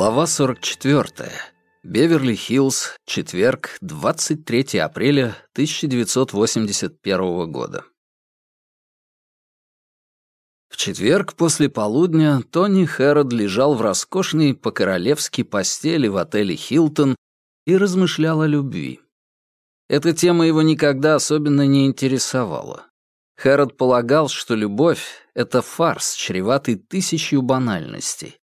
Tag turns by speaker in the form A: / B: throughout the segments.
A: Глава 44. Беверли-Хиллз, четверг, 23 апреля 1981 года. В четверг после полудня Тони Хэррод лежал в роскошной по-королевски постели в отеле «Хилтон» и размышлял о любви. Эта тема его никогда особенно не интересовала. Хэррод полагал, что любовь — это фарс, чреватый тысячью банальностей.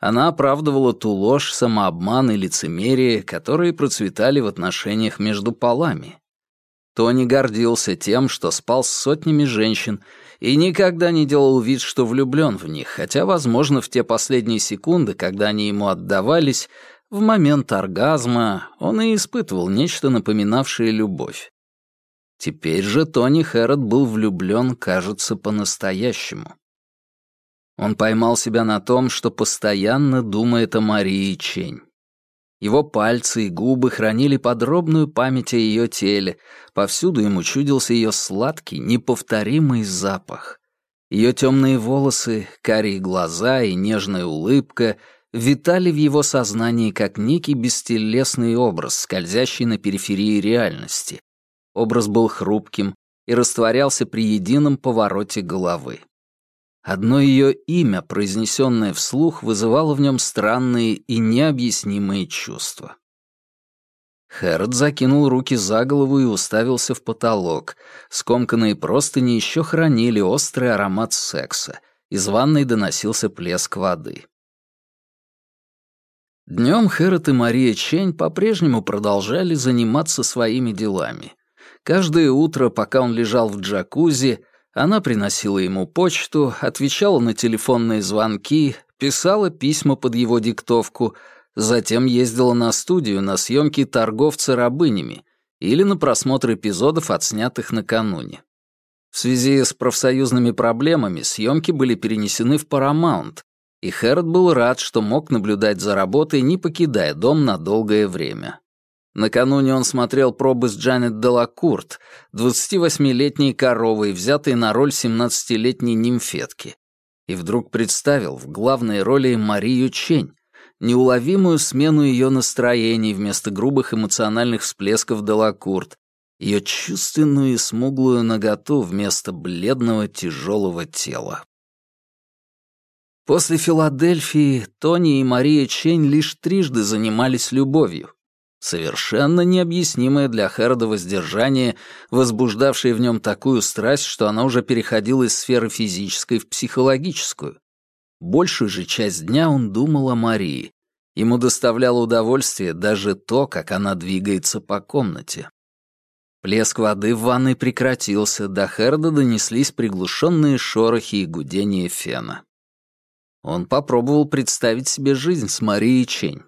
A: Она оправдывала ту ложь, самообман и лицемерие, которые процветали в отношениях между полами. Тони гордился тем, что спал с сотнями женщин и никогда не делал вид, что влюблен в них, хотя, возможно, в те последние секунды, когда они ему отдавались, в момент оргазма он и испытывал нечто напоминавшее любовь. Теперь же Тони Хэррот был влюблен, кажется, по-настоящему. Он поймал себя на том, что постоянно думает о Марии Чень. Его пальцы и губы хранили подробную память о ее теле, повсюду ему чудился ее сладкий, неповторимый запах. Ее темные волосы, карие глаза и нежная улыбка витали в его сознании как некий бестелесный образ, скользящий на периферии реальности. Образ был хрупким и растворялся при едином повороте головы. Одно ее имя, произнесенное вслух, вызывало в нем странные и необъяснимые чувства. Хэрот закинул руки за голову и уставился в потолок. Скомканные простыни еще хранили острый аромат секса. Из ванной доносился плеск воды. Днем Хэрот и Мария Чень по-прежнему продолжали заниматься своими делами. Каждое утро, пока он лежал в джакузи, она приносила ему почту, отвечала на телефонные звонки, писала письма под его диктовку, затем ездила на студию на съемки торговца рабынями или на просмотр эпизодов, отснятых накануне. В связи с профсоюзными проблемами съемки были перенесены в Paramount, и Хэрот был рад, что мог наблюдать за работой, не покидая дом на долгое время. Накануне он смотрел пробы с Джанет Делакурт, 28-летней коровой, взятой на роль 17-летней нимфетки. И вдруг представил в главной роли Марию Чень, неуловимую смену ее настроений вместо грубых эмоциональных всплесков Делакурт, ее чувственную и смуглую наготу вместо бледного тяжелого тела. После Филадельфии Тони и Мария Чень лишь трижды занимались любовью. Совершенно необъяснимое для Хэрода воздержание, возбуждавшее в нем такую страсть, что она уже переходила из сферы физической в психологическую. Большую же часть дня он думал о Марии. Ему доставляло удовольствие даже то, как она двигается по комнате. Плеск воды в ванной прекратился, до Херда донеслись приглушенные шорохи и гудение фена. Он попробовал представить себе жизнь с Марией Чень.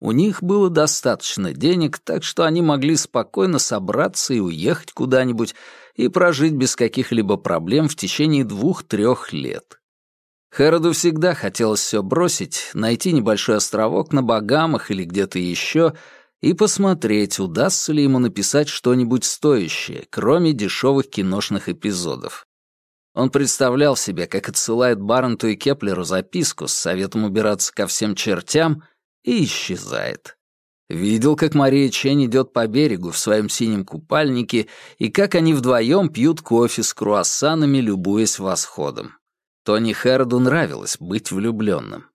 A: У них было достаточно денег, так что они могли спокойно собраться и уехать куда-нибудь и прожить без каких-либо проблем в течение двух-трех лет. Хэроду всегда хотелось все бросить, найти небольшой островок на Багамах или где-то еще и посмотреть, удастся ли ему написать что-нибудь стоящее, кроме дешевых киношных эпизодов. Он представлял себе, как отсылает Барренту и Кеплеру записку с советом убираться ко всем чертям и исчезает. Видел, как Мария Чен идет по берегу в своем синем купальнике и как они вдвоем пьют кофе с круассанами, любуясь восходом. Тони Херду нравилось быть влюбленным.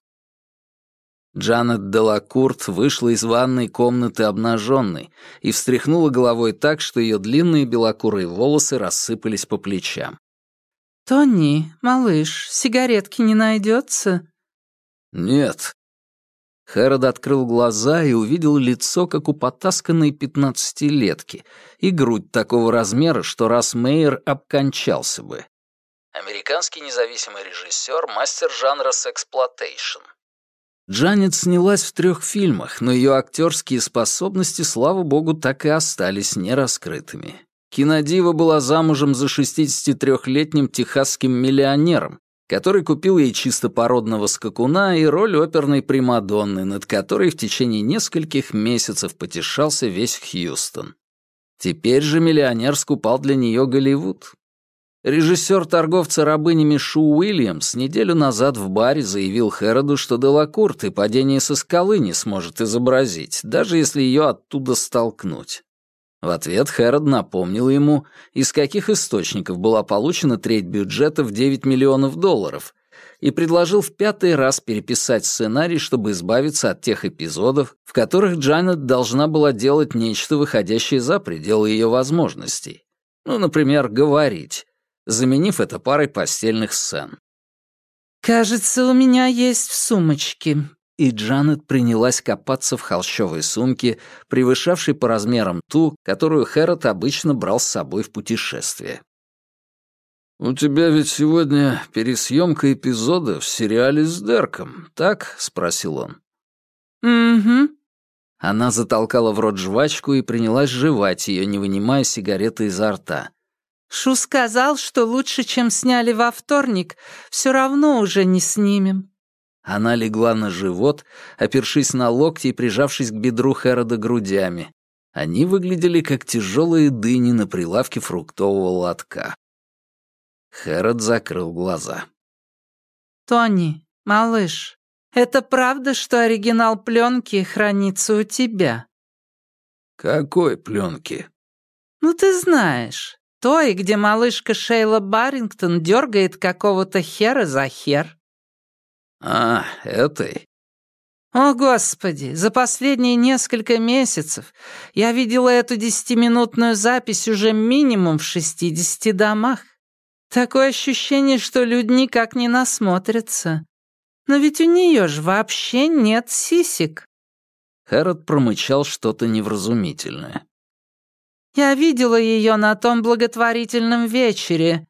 A: Джанет Делакурт вышла из ванной комнаты обнаженной и встряхнула головой так, что ее длинные белокурые волосы рассыпались по плечам.
B: «Тони, малыш, сигаретки не найдется?»
A: «Нет». Хэрод открыл глаза и увидел лицо, как у потасканной пятнадцатилетки, и грудь такого размера, что раз Мейер обкончался бы. Американский независимый режиссер, мастер жанра сексплотейшн. Джанет снялась в трех фильмах, но ее актерские способности, слава богу, так и остались нераскрытыми. Кинодива была замужем за 63-летним техасским миллионером, который купил ей чисто породного скакуна и роль оперной Примадонны, над которой в течение нескольких месяцев потешался весь Хьюстон. Теперь же миллионер скупал для нее Голливуд. Режиссер торговца рабынями Шу Уильямс неделю назад в баре заявил Хэроду, что Делакурт и падение со скалы не сможет изобразить, даже если ее оттуда столкнуть. В ответ Хэрод напомнил ему, из каких источников была получена треть бюджета в 9 миллионов долларов, и предложил в пятый раз переписать сценарий, чтобы избавиться от тех эпизодов, в которых Джанет должна была делать нечто, выходящее за пределы ее возможностей. Ну, например, говорить, заменив это парой постельных сцен.
B: «Кажется, у меня есть в сумочке».
A: И Джанет принялась копаться в холщовой сумке, превышавшей по размерам ту, которую Хэрот обычно брал с собой в путешествие. «У тебя ведь сегодня пересъемка эпизода в сериале с Дерком, так?» — спросил он.
B: «Угу».
A: Она затолкала в рот жвачку и принялась жевать ее, не вынимая сигареты изо рта.
B: Шу сказал, что лучше, чем сняли во вторник, все равно уже не снимем.
A: Она легла на живот, опершись на локти и прижавшись к бедру Хэрода грудями. Они выглядели как тяжелые дыни на прилавке фруктового лотка. Хэрод закрыл глаза.
B: «Тони, малыш, это правда, что оригинал пленки хранится у тебя?»
A: «Какой пленки?»
B: «Ну, ты знаешь той, где малышка Шейла Баррингтон дергает какого-то хера за хер».
A: «А, этой?»
B: «О, Господи, за последние несколько месяцев я видела эту десятиминутную запись уже минимум в шестидесяти домах. Такое ощущение, что люди никак не насмотрятся. Но ведь у нее же вообще нет сисек».
A: Хэрот промычал что-то невразумительное.
B: Я видела ее на том благотворительном вечере.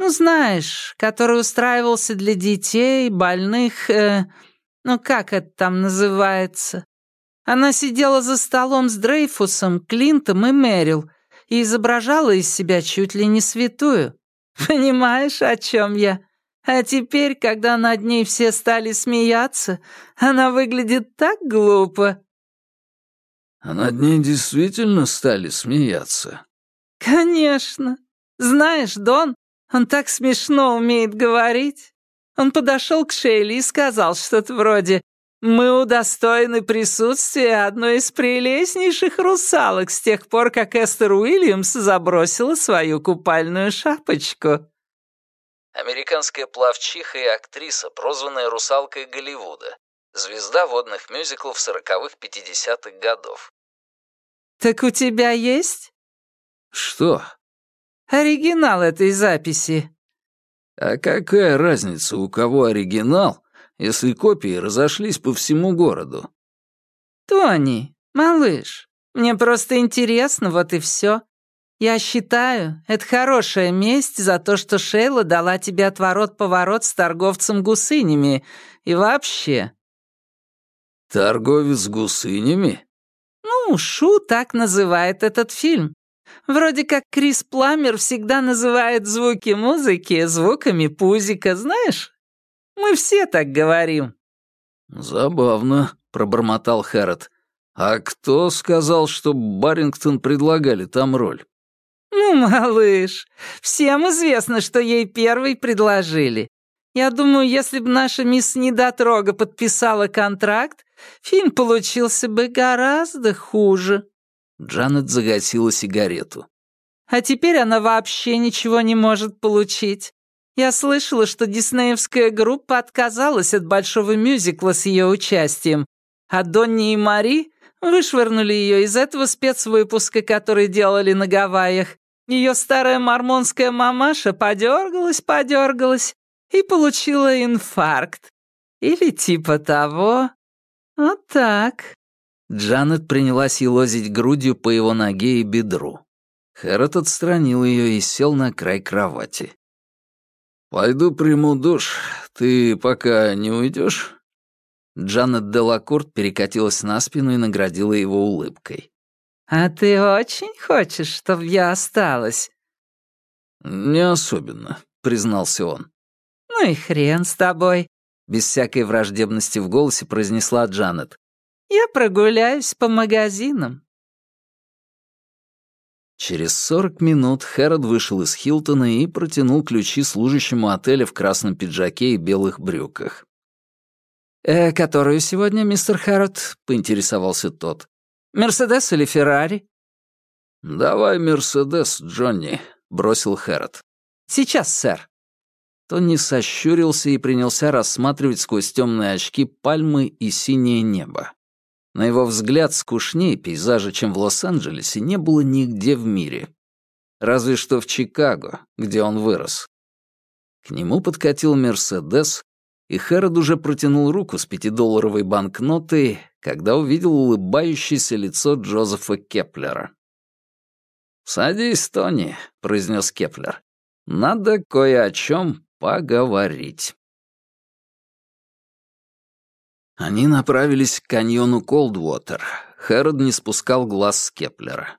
B: Ну, знаешь, который устраивался для детей, больных... Э, ну, как это там называется? Она сидела за столом с Дрейфусом, Клинтом и Мэрил и изображала из себя чуть ли не святую. Понимаешь, о чем я? А теперь, когда над ней все стали смеяться, она выглядит так глупо.
A: А над ней действительно стали смеяться?
B: Конечно. Знаешь, Дон, он так смешно умеет говорить. Он подошел к Шейли и сказал что-то вроде «Мы удостоены присутствия одной из прелестнейших русалок с тех пор, как Эстер Уильямс забросила свою купальную шапочку».
A: Американская плавчиха и актриса, прозванная русалкой Голливуда, Звезда водных мюзиклов сороковых пятидесятых годов.
B: «Так у тебя есть?»
A: «Что?»
B: «Оригинал этой записи».
A: «А какая разница, у кого оригинал, если копии разошлись по всему городу?»
B: «Тони, малыш, мне просто интересно, вот и все. Я считаю, это хорошая месть за то, что Шейла дала тебе отворот-поворот с торговцем гусынями. И вообще,
A: «Торговец гусынями?»
B: «Ну, Шу так называет этот фильм. Вроде как Крис Пламер всегда называет звуки музыки звуками пузика, знаешь? Мы все так говорим».
A: «Забавно», — пробормотал Хэрот. «А кто сказал, что Барингтон предлагали там роль?»
B: «Ну, малыш, всем известно, что ей первой предложили. Я думаю, если бы наша мисс Недотрога подписала контракт, фильм получился бы гораздо хуже».
A: Джанет загасила сигарету.
B: «А теперь она вообще ничего не может получить. Я слышала, что диснеевская группа отказалась от большого мюзикла с ее участием, а Донни и Мари вышвырнули ее из этого спецвыпуска, который делали на Гавайях. Ее старая мормонская мамаша подергалась, подергалась и получила инфаркт. Или типа того. Вот так».
A: Джанет принялась елозить грудью по его ноге и бедру. Хэрот отстранил ее и сел на край кровати. «Пойду приму душ. Ты пока не уйдешь?» Джанет Делакурт перекатилась на спину и наградила его улыбкой.
B: «А ты очень хочешь, чтобы я осталась?»
A: «Не особенно», — признался он.
B: «Ну и хрен с тобой», —
A: без всякой враждебности в голосе произнесла Джанет.
B: «Я прогуляюсь по магазинам».
A: Через сорок минут Хэрод вышел из Хилтона и протянул ключи служащему отеля в красном пиджаке и белых брюках.
B: «Э, которую сегодня, мистер Хэрот?» — поинтересовался тот. «Мерседес или Феррари?»
A: «Давай Мерседес, Джонни», — бросил Хэрот.
B: «Сейчас, сэр».
A: Тони сощурился и принялся рассматривать сквозь темные очки пальмы и синее небо. На его взгляд, скучнее пейзажа, чем в Лос-Анджелесе, не было нигде в мире. Разве что в Чикаго, где он вырос. К нему подкатил «Мерседес», и Хэрод уже протянул руку с пятидолларовой банкнотой, когда увидел улыбающееся лицо Джозефа Кеплера. «Садись, Тони», — произнес Кеплер. «Надо кое о чем поговорить». Они направились к каньону Колдвотер. Хэрод не спускал глаз с Кеплера.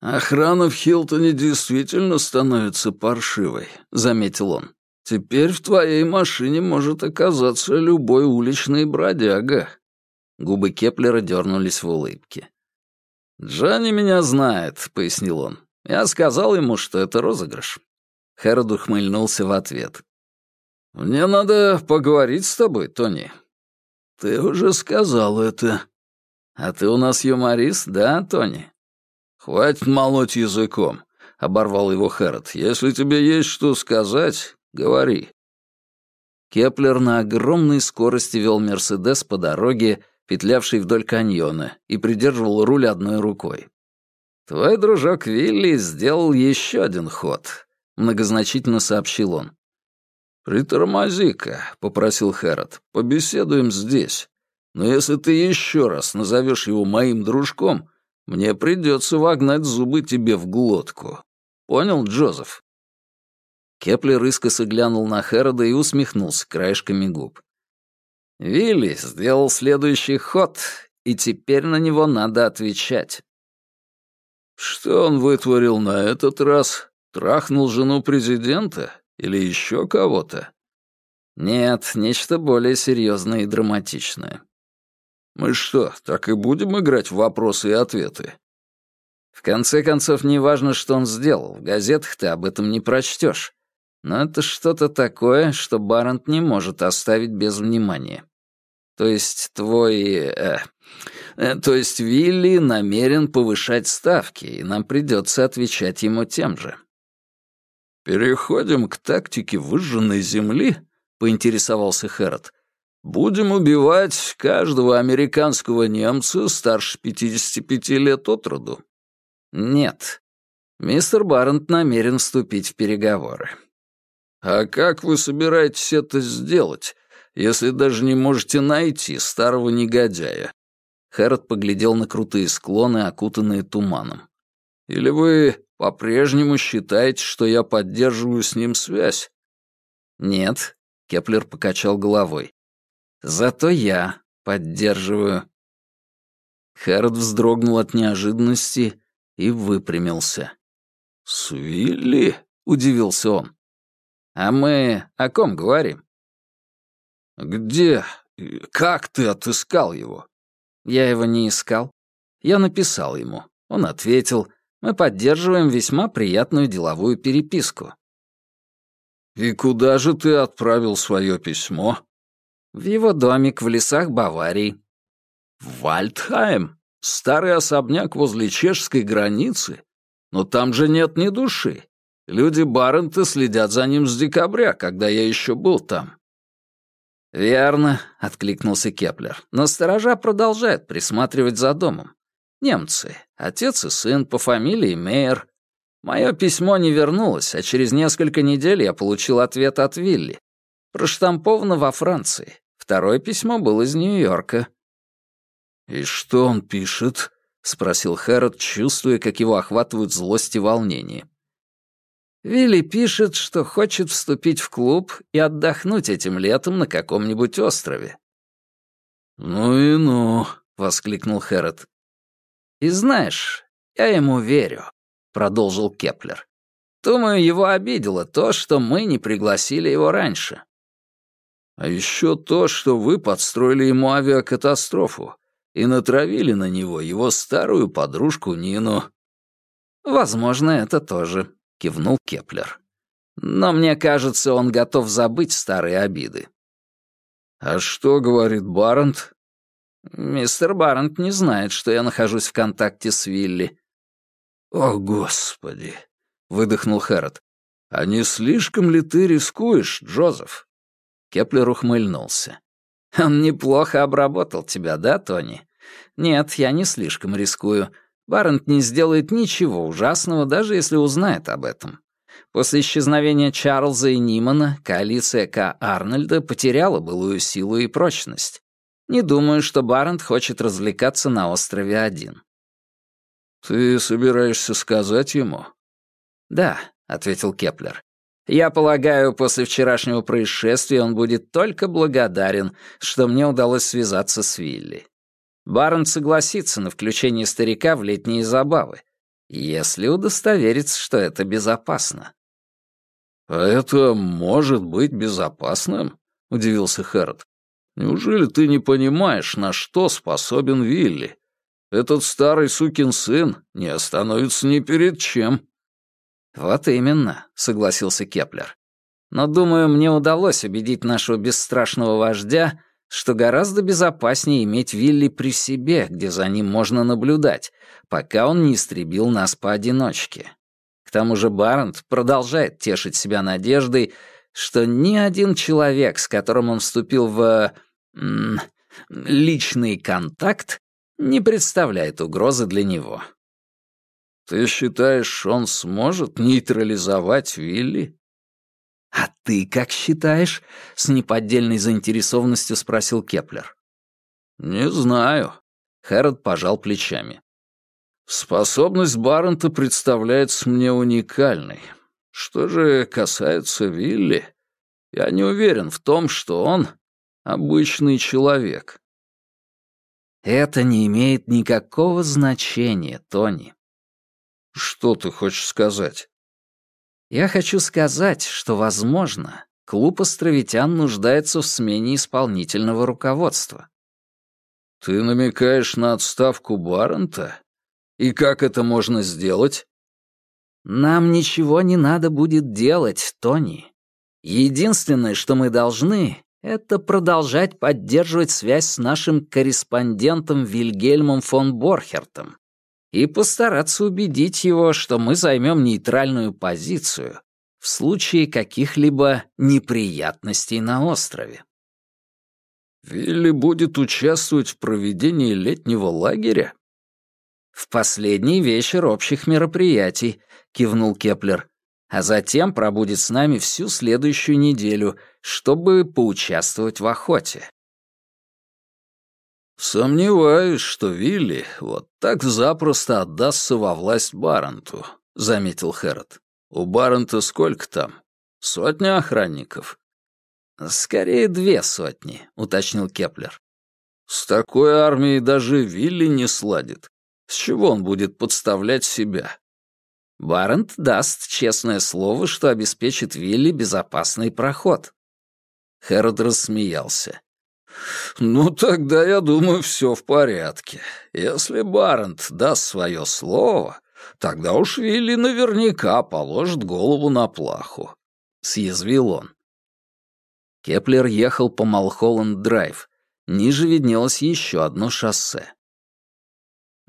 A: «Охрана в Хилтоне действительно становится паршивой», — заметил он. «Теперь в твоей машине может оказаться любой уличный бродяга». Губы Кеплера дернулись в улыбке. «Джонни меня знает», — пояснил он. «Я сказал ему, что это розыгрыш». Хэрод ухмыльнулся в ответ. «Мне надо поговорить с тобой, Тони. «Ты уже сказал это». «А ты у нас юморист, да, Тони?» «Хватит молоть языком», — оборвал его Хэрот. «Если тебе есть что сказать, говори». Кеплер на огромной скорости вел «Мерседес» по дороге, петлявшей вдоль каньона, и придерживал руль одной рукой. «Твой дружок Вилли сделал еще один ход», — многозначительно сообщил он. «Притормози-ка», — попросил Хэрод, — «побеседуем здесь. Но если ты еще раз назовешь его моим дружком, мне придется вогнать зубы тебе в глотку. Понял, Джозеф?» Кеплер искоса глянул на Хэрода и усмехнулся краешками губ. «Вилли сделал следующий ход, и теперь на него надо отвечать». «Что он вытворил на этот раз? Трахнул жену президента? Или еще кого-то? Нет, нечто более серьезное и драматичное. Мы что, так и будем играть в вопросы и ответы? В конце концов, не важно, что он сделал, в газетах ты об этом не прочтешь. Но это что-то такое, что Барант не может оставить без внимания. То есть твой... Э, э, то есть Вилли намерен повышать ставки, и нам придется отвечать ему тем же. «Переходим к тактике выжженной земли?» — поинтересовался Хэрот. «Будем убивать каждого американского немца старше 55 лет от роду?» «Нет. Мистер Барент намерен вступить в переговоры». «А как вы собираетесь это сделать, если даже не можете найти старого негодяя?» Хэрод поглядел на крутые склоны, окутанные туманом. «Или вы по-прежнему считаете, что я поддерживаю с ним связь?» «Нет», — Кеплер покачал головой. «Зато я поддерживаю». Хэрот вздрогнул от неожиданности и выпрямился. «Свилли?» — удивился он. «А мы о ком говорим?» «Где? Как ты отыскал его?» «Я его не искал. Я написал ему. Он ответил, мы поддерживаем весьма приятную деловую переписку». «И куда же ты отправил свое письмо?» «В его домик в лесах Баварии». «В Вальдхайм? Старый особняк возле чешской границы? Но там же нет ни души. Люди Барента следят за ним с декабря, когда я еще был там». «Верно», — откликнулся Кеплер, «но сторожа продолжают присматривать за домом. Немцы, отец и сын по фамилии Мейер. Мое письмо не вернулось, а через несколько недель я получил ответ от Вилли. Проштамповано во Франции. Второе письмо было из Нью-Йорка. «И что он пишет?» — спросил Хэрод, чувствуя, как его охватывают злость и волнение. Вилли пишет, что хочет вступить в клуб и отдохнуть этим летом на каком-нибудь острове. «Ну и ну», — воскликнул Хэрод. «И знаешь, я ему верю», — продолжил Кеплер. «Думаю, его обидело то, что мы не пригласили его раньше». «А еще то, что вы подстроили ему авиакатастрофу и натравили на него его старую подружку Нину». «Возможно, это тоже», — кивнул Кеплер. «Но мне кажется, он готов забыть старые обиды». «А что говорит Барент?» «Мистер Барент не знает, что я нахожусь в контакте с Вилли».
C: «О, Господи!» — выдохнул Хэрод. «А не слишком ли ты рискуешь, Джозеф?»
A: Кеплер ухмыльнулся. «Он неплохо обработал тебя, да, Тони? Нет, я не слишком рискую. Барент не сделает ничего ужасного, даже если узнает об этом. После исчезновения Чарльза и Нимана коалиция К. Арнольда потеряла былую силу и прочность. Не думаю, что Барент хочет развлекаться на острове один.
C: «Ты собираешься сказать ему?»
A: «Да», — ответил Кеплер. «Я полагаю, после вчерашнего происшествия он будет только благодарен, что мне удалось связаться с Вилли. Барент согласится на включение старика в летние забавы, если удостоверится, что это безопасно».
C: «А это может быть безопасным?» — удивился Хэрод. «Неужели ты не понимаешь, на что способен Вилли? Этот старый сукин сын не остановится ни перед чем».
A: «Вот именно», — согласился Кеплер. «Но, думаю, мне удалось убедить нашего бесстрашного вождя, что гораздо безопаснее иметь Вилли при себе, где за ним можно наблюдать, пока он не истребил нас поодиночке. К тому же Барент продолжает тешить себя надеждой, что ни один человек, с которым он вступил в... Личный контакт, не представляет угрозы для него.
C: «Ты считаешь, он сможет нейтрализовать Вилли?»
A: «А ты как считаешь?» — с неподдельной заинтересованностью спросил Кеплер.
C: «Не знаю», — Хэрод пожал плечами. «Способность Барента представляется мне уникальной. Что же касается Вилли, я не уверен в том, что он обычный человек».
A: «Это не имеет никакого значения, Тони».
C: «Что ты хочешь сказать?»
A: Я хочу сказать, что, возможно, клуб островитян нуждается в смене исполнительного руководства.
C: Ты намекаешь на отставку Баррента? И как это можно сделать?
A: Нам ничего не надо будет делать, Тони. Единственное, что мы должны, это продолжать поддерживать связь с нашим корреспондентом Вильгельмом фон Борхертом, и постараться убедить его, что мы займем нейтральную позицию в случае каких-либо неприятностей на острове.
C: «Вилли будет участвовать в проведении летнего лагеря?»
A: «В последний вечер общих мероприятий», — кивнул Кеплер, «а затем пробудет с нами всю следующую неделю, чтобы поучаствовать в охоте».
C: «Сомневаюсь, что Вилли вот так запросто отдастся во власть Баренту», — заметил Хэрод. «У Барента сколько там? Сотня охранников?»
A: «Скорее две сотни», — уточнил Кеплер.
C: «С такой армией даже Вилли не сладит. С чего он будет подставлять себя?»
A: Барант даст честное слово, что обеспечит Вилли безопасный проход.
C: Хэрод рассмеялся. «Ну, тогда, я думаю, все в порядке. Если Барент даст свое слово, тогда уж Вилли наверняка положит голову на плаху», — съязвил он.
A: Кеплер ехал по Малхолланд-драйв. Ниже виднелось еще одно шоссе.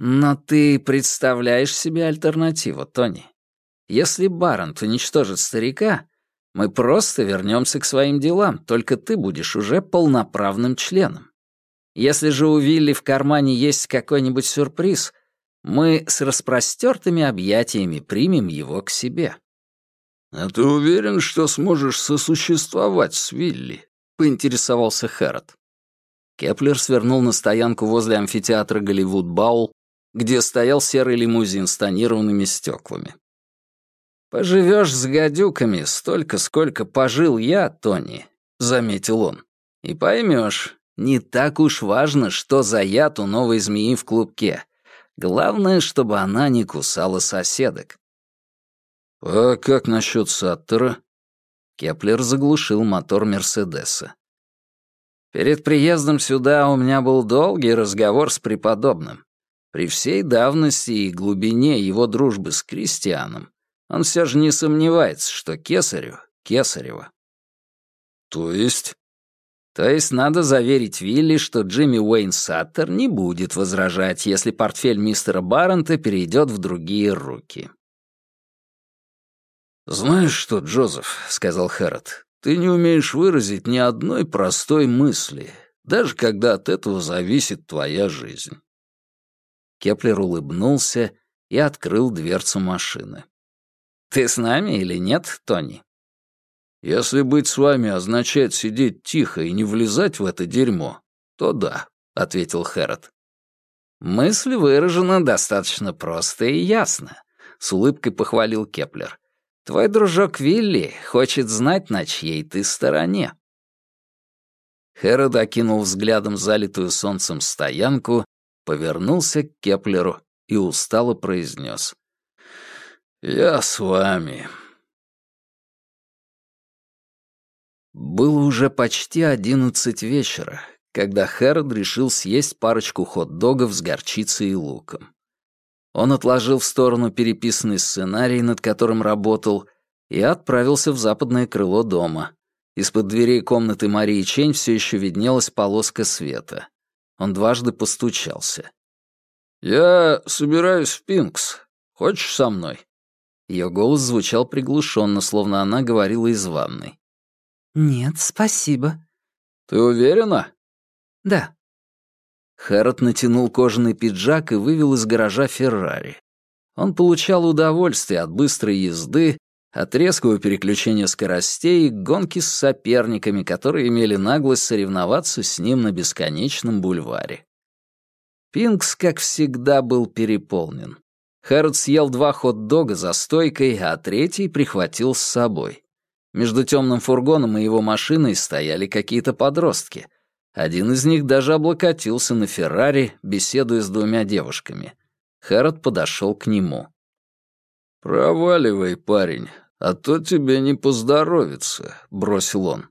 A: «Но ты представляешь себе альтернативу, Тони. Если Барент уничтожит старика, мы просто вернемся к своим делам, только ты будешь уже полноправным членом. Если же у Вилли в кармане есть какой-нибудь сюрприз, мы с распростертыми объятиями примем его к себе».
C: «А ты уверен, что сможешь сосуществовать с Вилли?» — поинтересовался Хэрод.
A: Кеплер свернул на стоянку возле амфитеатра Голливуд-Баул, где стоял серый лимузин с тонированными стеклами. «Поживешь с гадюками столько, сколько пожил я, Тони», — заметил он. «И поймешь, не так уж важно, что за яд у новой змеи в клубке. Главное, чтобы она не кусала соседок».
C: «А как насчет Саттера?»
A: Кеплер заглушил мотор Мерседеса. «Перед приездом сюда у меня был долгий разговор с преподобным. При всей давности и глубине его дружбы с Кристианом он все же не сомневается, что Кесарю — Кесарева.
C: То есть?
A: То есть надо заверить Вилли, что Джимми Уэйн Саттер не будет возражать, если портфель мистера Барента перейдет в другие руки.
C: «Знаешь что, Джозеф», — сказал Хэрод, — «ты не умеешь выразить ни одной простой мысли, даже когда от этого зависит твоя жизнь».
A: Кеплер улыбнулся и открыл дверцу машины. «Ты с нами или нет, Тони?»
C: «Если быть с вами означает сидеть тихо и не влезать в это дерьмо, то да», — ответил Хэрод.
A: «Мысль выражена достаточно просто и ясно», — с улыбкой похвалил Кеплер. «Твой дружок Вилли хочет знать, на чьей ты стороне». Хэрод окинул взглядом залитую солнцем стоянку, повернулся к Кеплеру и устало произнес.
C: «Я с вами».
A: Было уже почти одиннадцать вечера, когда Хэрод решил съесть парочку хот-догов с горчицей и луком. Он отложил в сторону переписанный сценарий, над которым работал, и отправился в западное крыло дома. Из-под дверей комнаты Марии Чень все еще виднелась полоска света. Он дважды постучался.
C: «Я собираюсь в Пинкс. Хочешь со мной?»
A: Ее голос звучал приглушенно, словно она говорила из ванной.
B: «Нет, спасибо».
C: «Ты уверена?»
B: «Да».
A: Хэрот натянул кожаный пиджак и вывел из гаража Феррари. Он получал удовольствие от быстрой езды, от резкого переключения скоростей и гонки с соперниками, которые имели наглость соревноваться с ним на бесконечном бульваре. Пинкс, как всегда, был переполнен. Хэрот съел два хот-дога за стойкой, а третий прихватил с собой. Между темным фургоном и его машиной стояли какие-то подростки. Один из них даже облокотился на Феррари, беседуя с двумя девушками. Хэрот подошел к нему.
C: «Проваливай, парень, а то тебе не поздоровится», — бросил он.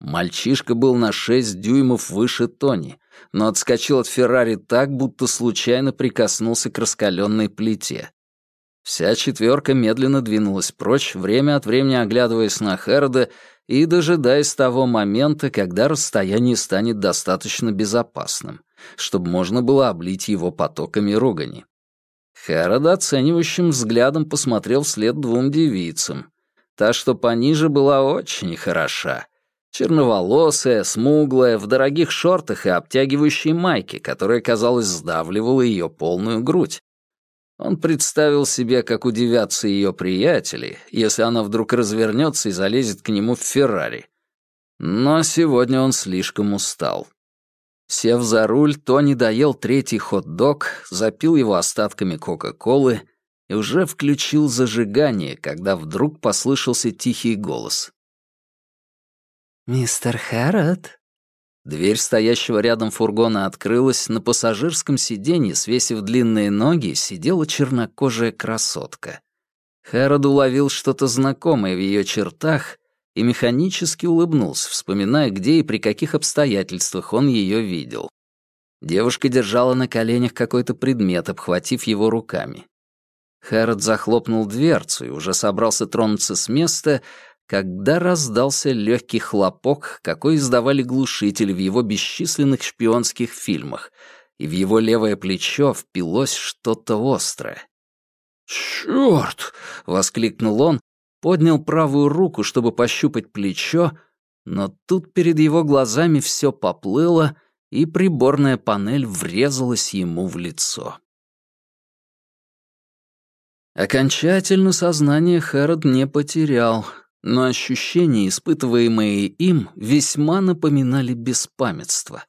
A: Мальчишка был на шесть дюймов выше Тони, но отскочил от Феррари так, будто случайно прикоснулся к раскаленной плите. Вся четверка медленно двинулась прочь, время от времени оглядываясь на Херда и дожидаясь того момента, когда расстояние станет достаточно безопасным, чтобы можно было облить его потоками ругани. Хэрод оценивающим взглядом посмотрел вслед двум девицам. Та, что пониже, была очень хороша. Черноволосая, смуглая, в дорогих шортах и обтягивающей майке, которая, казалось, сдавливала ее полную грудь. Он представил себе, как удивятся ее приятели, если она вдруг развернется и залезет к нему в Феррари. Но сегодня он слишком устал. Сев за руль, Тони доел третий хот-дог, запил его остатками Кока-Колы и уже включил зажигание, когда вдруг послышался тихий голос.
B: «Мистер Хэррот?»
A: Дверь стоящего рядом фургона открылась, на пассажирском сиденье, свесив длинные ноги, сидела чернокожая красотка. Хэрод уловил что-то знакомое в ее чертах и механически улыбнулся, вспоминая, где и при каких обстоятельствах он ее видел. Девушка держала на коленях какой-то предмет, обхватив его руками. Хэрод захлопнул дверцу и уже собрался тронуться с места, когда раздался легкий хлопок, какой издавали глушители в его бесчисленных шпионских фильмах, и в его левое плечо впилось что-то острое.
C: «Чёрт!»
A: — воскликнул он, поднял правую руку, чтобы пощупать плечо, но тут перед его глазами все поплыло, и приборная панель врезалась ему в лицо. Окончательно сознание Хэрод не потерял, но ощущения, испытываемые им, весьма напоминали беспамятство.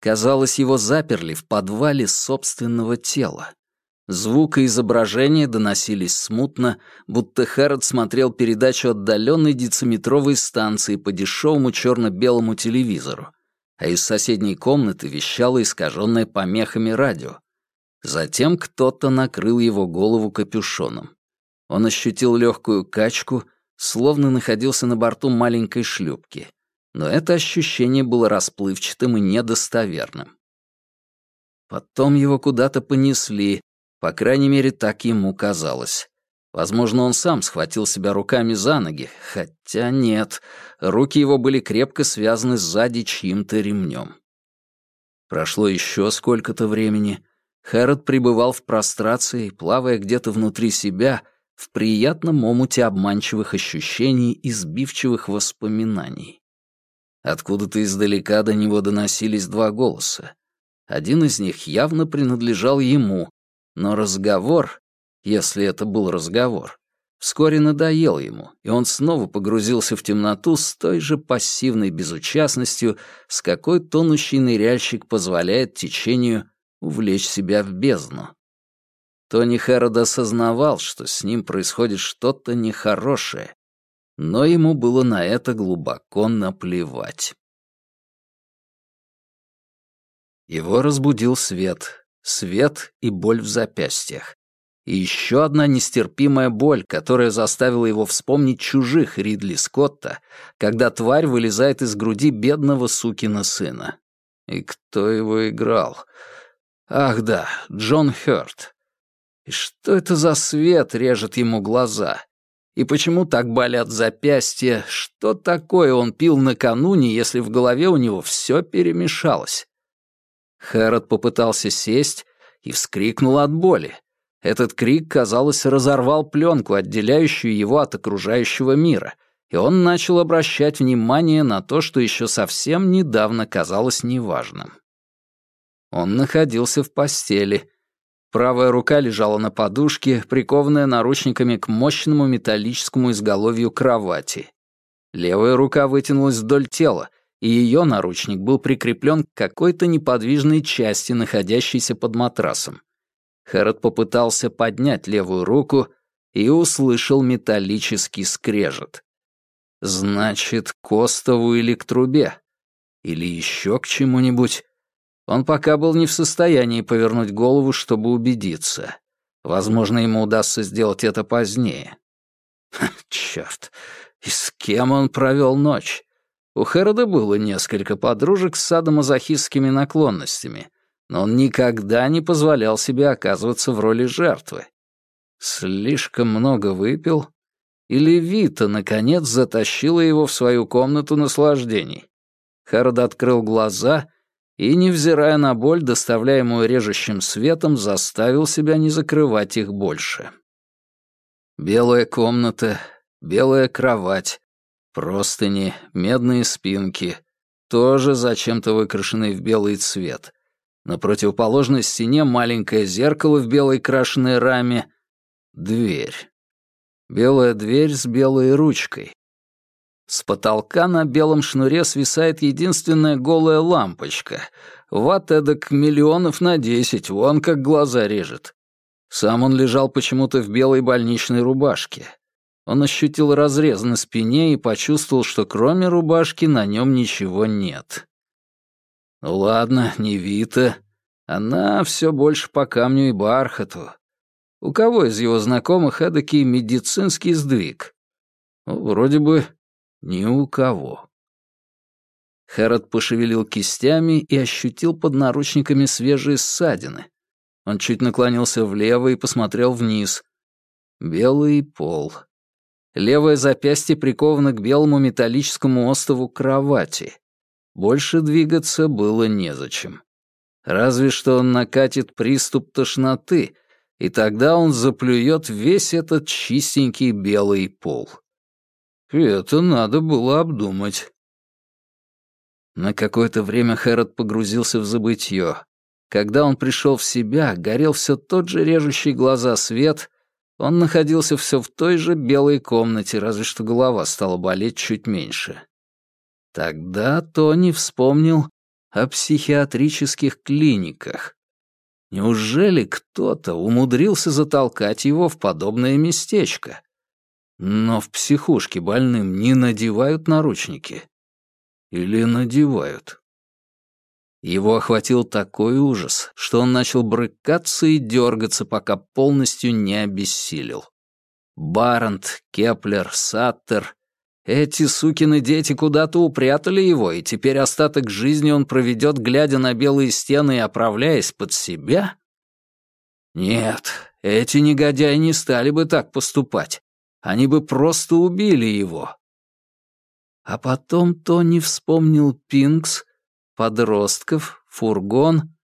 A: Казалось, его заперли в подвале собственного тела. Звук и изображение доносились смутно, будто Хэрот смотрел передачу отдаленной дециметровой станции по дешевому черно-белому телевизору, а из соседней комнаты вещало искаженное помехами радио. Затем кто-то накрыл его голову капюшоном. Он ощутил легкую качку — словно находился на борту маленькой шлюпки, но это ощущение было расплывчатым и недостоверным. Потом его куда-то понесли, по крайней мере, так ему казалось. Возможно, он сам схватил себя руками за ноги, хотя нет, руки его были крепко связаны сзади чьим-то ремнем. Прошло еще сколько-то времени. Хэрот пребывал в прострации, плавая где-то внутри себя, в приятном омуте обманчивых ощущений и сбивчивых воспоминаний. Откуда-то издалека до него доносились два голоса. Один из них явно принадлежал ему, но разговор, если это был разговор, вскоре надоел ему, и он снова погрузился в темноту с той же пассивной безучастностью, с какой тонущий ныряльщик позволяет течению увлечь себя в бездну. Тони Хэррод осознавал, что с ним происходит что-то нехорошее, но ему было на это глубоко наплевать. Его разбудил свет, свет и боль в запястьях. И еще одна нестерпимая боль, которая заставила его вспомнить чужих Ридли Скотта, когда тварь вылезает из груди бедного сукина сына. И кто его играл? Ах да, Джон Хёрд. И что это за свет режет ему глаза? И почему так болят запястья? Что такое он пил накануне, если в голове у него все перемешалось? Хэрот попытался сесть и вскрикнул от боли. Этот крик, казалось, разорвал пленку, отделяющую его от окружающего мира, и он начал обращать внимание на то, что еще совсем недавно казалось неважным. Он находился в постели. Правая рука лежала на подушке, прикованная наручниками к мощному металлическому изголовью кровати. Левая рука вытянулась вдоль тела, и ее наручник был прикреплен к какой-то неподвижной части, находящейся под матрасом. Хэрот попытался поднять левую руку и услышал металлический скрежет. Значит, Костову или к трубе. Или еще к чему-нибудь. Он пока был не в состоянии повернуть голову, чтобы убедиться. Возможно, ему удастся сделать это позднее. Черт, и с кем он провел ночь? У Хэрода было несколько подружек с садомазохистскими наклонностями — но он никогда не позволял себе оказываться в роли жертвы. Слишком много выпил? Или Вита, наконец, затащила его в свою комнату наслаждений? Харрод открыл глаза и, невзирая на боль, доставляемую режущим светом, заставил себя не закрывать их больше. Белая комната, белая кровать, простыни, медные спинки, тоже зачем-то выкрашенные в белый цвет — на противоположной стене маленькое зеркало в белой крашеной раме. Дверь. Белая дверь с белой ручкой. С потолка на белом шнуре свисает единственная голая лампочка. Ват эдак миллионов на десять, вон как глаза режет. Сам он лежал почему-то в белой больничной рубашке. Он ощутил разрез на спине и почувствовал, что кроме рубашки на нем ничего нет. Ну ладно, не Вита. Она все больше по камню и бархату. У кого из его знакомых эдакий медицинский сдвиг? Ну, вроде бы ни у кого. Хэрот пошевелил кистями и ощутил под наручниками свежие ссадины. Он чуть наклонился влево и посмотрел вниз. Белый пол. Левое запястье приковано к белому металлическому остову кровати. Больше двигаться было незачем. Разве что он накатит приступ тошноты, и тогда он заплюет весь этот чистенький белый пол. это надо было обдумать. На какое-то время Хэрот погрузился в забытье. Когда он пришел в себя, горел все тот же режущий глаза свет, он находился все в той же белой комнате, разве что голова стала болеть чуть меньше. Тогда Тони вспомнил о психиатрических клиниках. Неужели кто-то умудрился затолкать его в подобное местечко? Но в психушке больным не надевают наручники. Или надевают? Его охватил такой ужас, что он начал брыкаться и дергаться, пока полностью не обессилел. Барант, Кеплер, Саттер Эти сукины дети куда-то упрятали его, и теперь остаток жизни он проведет, глядя на белые стены и оправляясь под себя? Нет, эти негодяи не стали бы так поступать. Они бы просто убили его. А потом Тони вспомнил Пинкс, подростков, фургон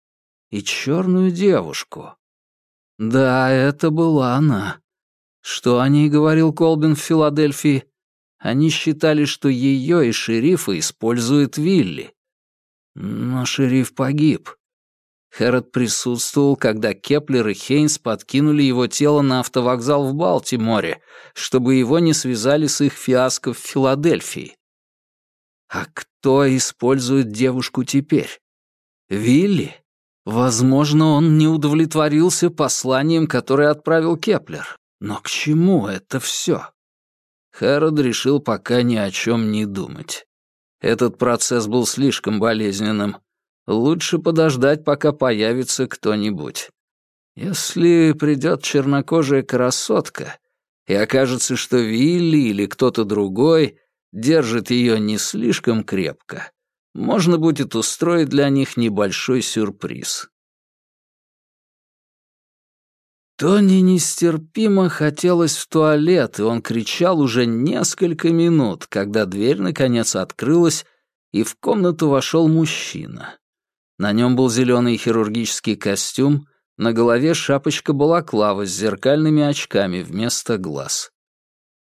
A: и черную девушку. Да, это была она. Что о ней говорил Колбин в Филадельфии? Они считали, что ее и шерифа использует Вилли. Но шериф погиб. Хэрод присутствовал, когда Кеплер и Хейнс подкинули его тело на автовокзал в Балтиморе, чтобы его не связали с их фиаско в Филадельфии. А кто использует девушку теперь? Вилли? Возможно, он не удовлетворился посланием, которое отправил Кеплер. Но к чему это все? Хэрод решил пока ни о чем не думать. Этот процесс был слишком болезненным. Лучше подождать, пока появится кто-нибудь. Если придет чернокожая красотка и окажется, что Вилли или кто-то другой держит ее не слишком крепко, можно будет устроить для них небольшой сюрприз. Тони нестерпимо хотелось в туалет, и он кричал уже несколько минут, когда дверь наконец открылась, и в комнату вошел мужчина. На нем был зеленый хирургический костюм, на голове шапочка балаклава с зеркальными очками вместо глаз.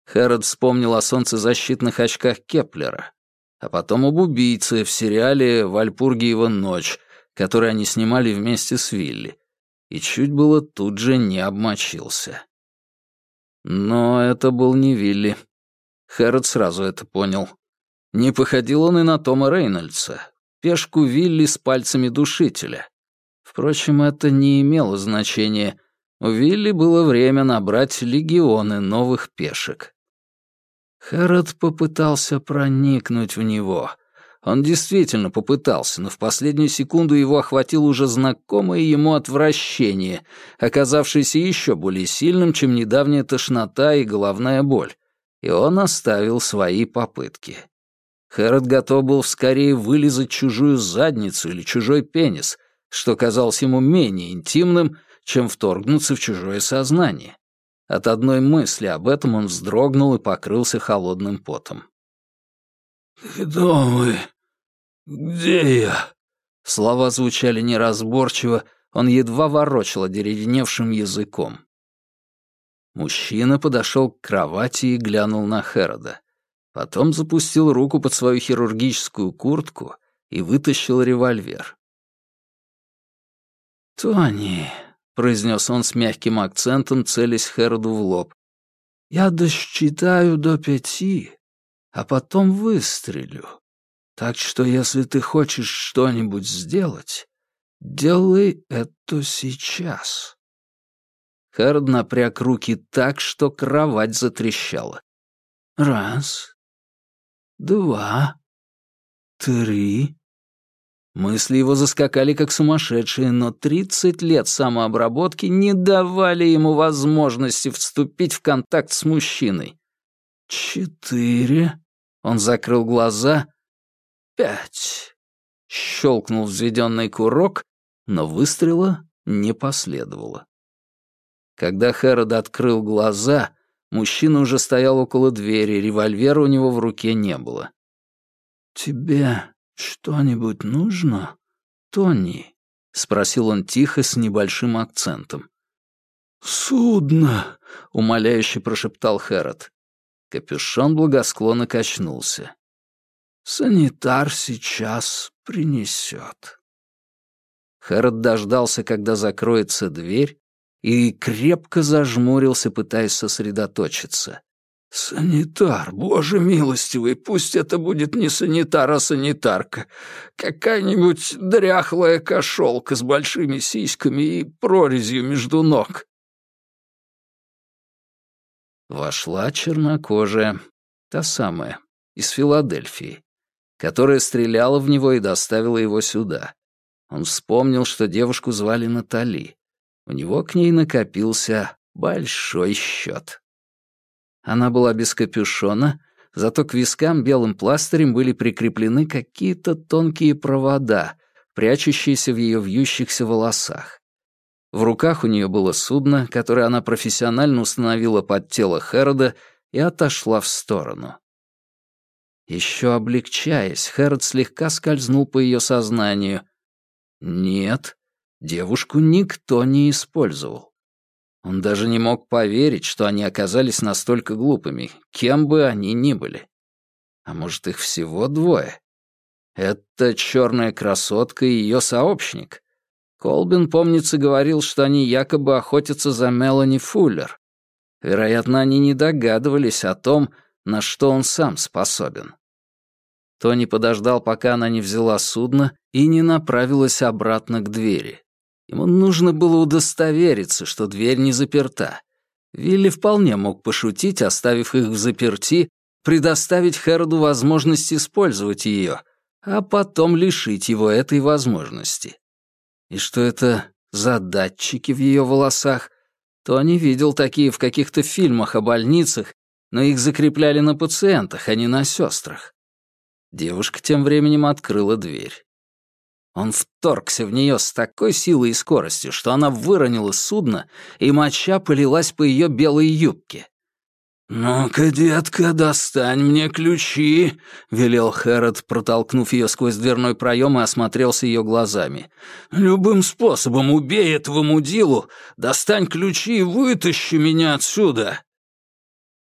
A: Хэрод вспомнил о солнцезащитных очках Кеплера, а потом об убийце в сериале «Вальпургиева ночь», который они снимали вместе с Вилли и чуть было тут же не обмочился. Но это был не Вилли. Хэрот сразу это понял. Не походил он и на Тома Рейнольдса, пешку Вилли с пальцами душителя. Впрочем, это не имело значения. У Вилли было время набрать легионы новых пешек. Хэрот попытался проникнуть в него — он действительно попытался, но в последнюю секунду его охватило уже знакомое ему отвращение, оказавшееся еще более сильным, чем недавняя тошнота и головная боль, и он оставил свои попытки. Хэрот готов был скорее вылизать чужую задницу или чужой пенис, что казалось ему менее интимным, чем вторгнуться в чужое сознание. От одной мысли об этом он вздрогнул и покрылся холодным потом.
C: «Кто мы? Где я?»
A: Слова звучали неразборчиво, он едва ворочал одеревеневшим языком. Мужчина подошел к кровати и глянул на Херода. Потом запустил руку под свою хирургическую куртку и вытащил револьвер. «Тони», — произнес он с мягким акцентом, целясь Хероду в лоб, — «я досчитаю до пяти, а потом выстрелю. Так что если ты хочешь что-нибудь сделать, делай это сейчас». Хэрд напряг руки так, что кровать затрещала. «Раз, два, три». Мысли его заскакали как сумасшедшие, но тридцать лет самообработки не давали ему возможности вступить в контакт с мужчиной. «Четыре». Он закрыл глаза. «Пять». Щелкнул взведенный курок, но выстрела не последовало. Когда Хэрод открыл глаза, мужчина уже стоял около двери, револьвера у него в руке не было. «Тебе что-нибудь нужно, Тони?» — спросил он тихо, с небольшим акцентом.
C: «Судно!»
A: — умоляюще прошептал Хэрот. Капюшон благосклонно качнулся. «Санитар сейчас принесет». Хэрот дождался, когда закроется дверь, и крепко зажмурился, пытаясь сосредоточиться.
C: «Санитар, боже милостивый, пусть это будет не санитар, а санитарка. Какая-нибудь дряхлая кошелка с большими сиськами и прорезью между ног.
A: Вошла чернокожая, та самая, из Филадельфии, которая стреляла в него и доставила его сюда. Он вспомнил, что девушку звали Натали. У него к ней накопился большой счет. Она была без капюшона, Зато к вискам белым пластырем были прикреплены какие-то тонкие провода, прячущиеся в ее вьющихся волосах. В руках у нее было судно, которое она профессионально установила под тело Хэрода и отошла в сторону. Еще облегчаясь, Хэрод слегка скользнул по ее сознанию. Нет, девушку никто не использовал. Он даже не мог поверить, что они оказались настолько глупыми, кем бы они ни были. А может, их всего двое? Это черная красотка и ее сообщник. Колбин, помнится, говорил, что они якобы охотятся за Мелани Фуллер. Вероятно, они не догадывались о том, на что он сам способен. Тони подождал, пока она не взяла судно и не направилась обратно к двери. Ему нужно было удостовериться, что дверь не заперта. Вилли вполне мог пошутить, оставив их в заперти, предоставить Хэроду возможность использовать ее, а потом лишить его этой возможности. И что это за датчики в ее волосах? Тони видел такие в каких-то фильмах о больницах, но их закрепляли на пациентах, а не на сестрах. Девушка тем временем открыла дверь. Он вторгся в нее с такой силой и скоростью, что она выронила судно, и моча полилась по ее белой юбке. «Ну-ка, детка, достань мне ключи», — велел Хэрот, протолкнув ее сквозь дверной проем и осмотрелся ее глазами. «Любым способом убей этого мудилу, достань ключи и вытащи меня отсюда».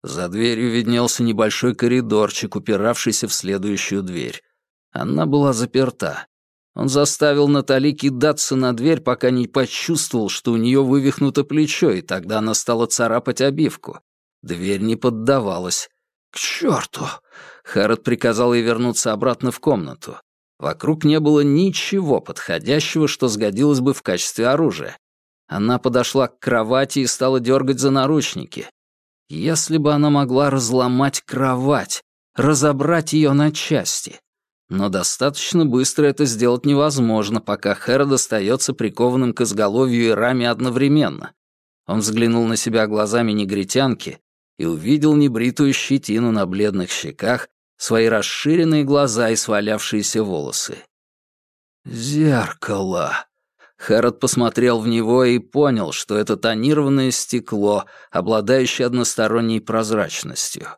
A: За дверью виднелся небольшой коридорчик, упиравшийся в следующую дверь. Она была заперта. Он заставил Натали кидаться на дверь, пока не почувствовал, что у нее вывихнуто плечо, и тогда она стала царапать обивку. Дверь не поддавалась. «К черту!» Хэрот приказал ей вернуться обратно в комнату. Вокруг не было ничего подходящего, что сгодилось бы в качестве оружия. Она подошла к кровати и стала дергать за наручники. Если бы она могла разломать кровать, разобрать ее на части. Но достаточно быстро это сделать невозможно, пока Хэрод остается прикованным к изголовью и раме одновременно. Он взглянул на себя глазами негритянки и увидел небритую щетину на бледных щеках, свои расширенные глаза и свалявшиеся волосы. «Зеркало!» Хэрот посмотрел в него и понял, что это тонированное стекло, обладающее односторонней прозрачностью.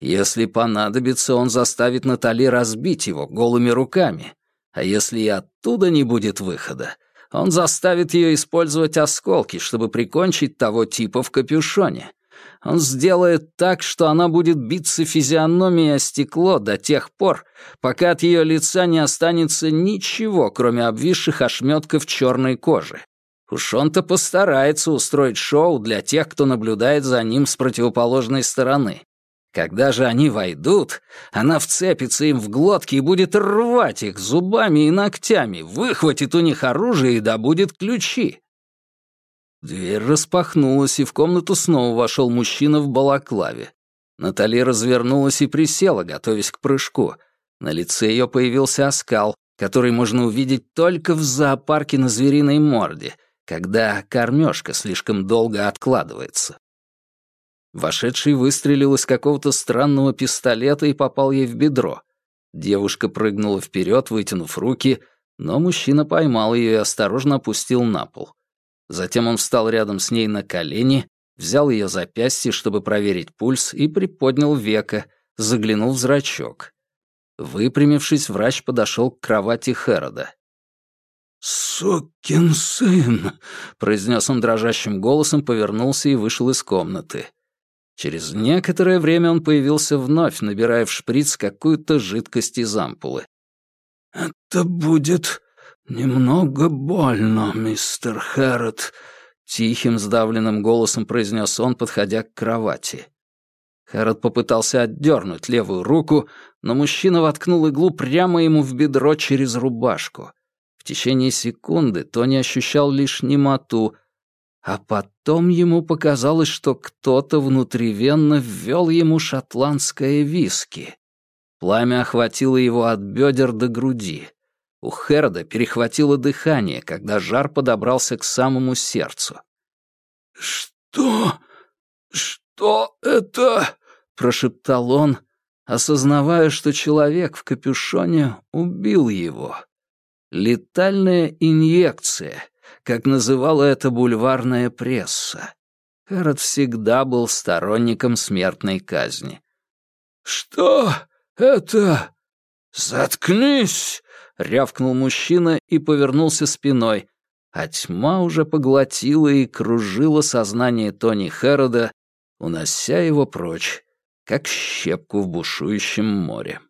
A: Если понадобится, он заставит Натали разбить его голыми руками. А если и оттуда не будет выхода, он заставит ее использовать осколки, чтобы прикончить того типа в капюшоне. Он сделает так, что она будет биться физиономией о стекло до тех пор, пока от ее лица не останется ничего, кроме обвисших ошметков черной кожи. Уж он-то постарается устроить шоу для тех, кто наблюдает за ним с противоположной стороны. Когда же они войдут, она вцепится им в глотки и будет рвать их зубами и ногтями, выхватит у них оружие и добудет ключи. Дверь распахнулась, и в комнату снова вошел мужчина в балаклаве. Натали развернулась и присела, готовясь к прыжку. На лице ее появился оскал, который можно увидеть только в зоопарке на звериной морде, когда кормежка слишком долго откладывается. Вошедший выстрелил из какого-то странного пистолета и попал ей в бедро. Девушка прыгнула вперед, вытянув руки, но мужчина поймал ее и осторожно опустил на пол. Затем он встал рядом с ней на колени, взял ее запястье, чтобы проверить пульс, и приподнял века, заглянул в зрачок. Выпрямившись, врач подошел к кровати Хэрода. «Сукин сын!» — произнес он дрожащим голосом, повернулся и вышел из комнаты. Через некоторое время он появился вновь, набирая в шприц какую-то жидкость из ампулы. «Это будет немного больно, мистер Хэррот», — тихим сдавленным голосом произнес он, подходя к кровати. Хэррот попытался отдернуть левую руку, но мужчина воткнул иглу прямо ему в бедро через рубашку. В течение секунды Тони ощущал лишь немоту — а потом ему показалось, что кто-то внутривенно ввел ему шотландское виски. Пламя охватило его от бедер до груди. У Херда перехватило дыхание, когда жар подобрался к самому сердцу. «Что? Что это?» — прошептал он, осознавая, что человек в капюшоне убил его. Летальная инъекция, как называла это бульварная пресса. Хэрот всегда был сторонником смертной казни. «Что это?» «Заткнись!» — рявкнул мужчина и повернулся спиной, а тьма уже поглотила и кружила сознание Тони Хэрода, унося его прочь, как щепку в бушующем море.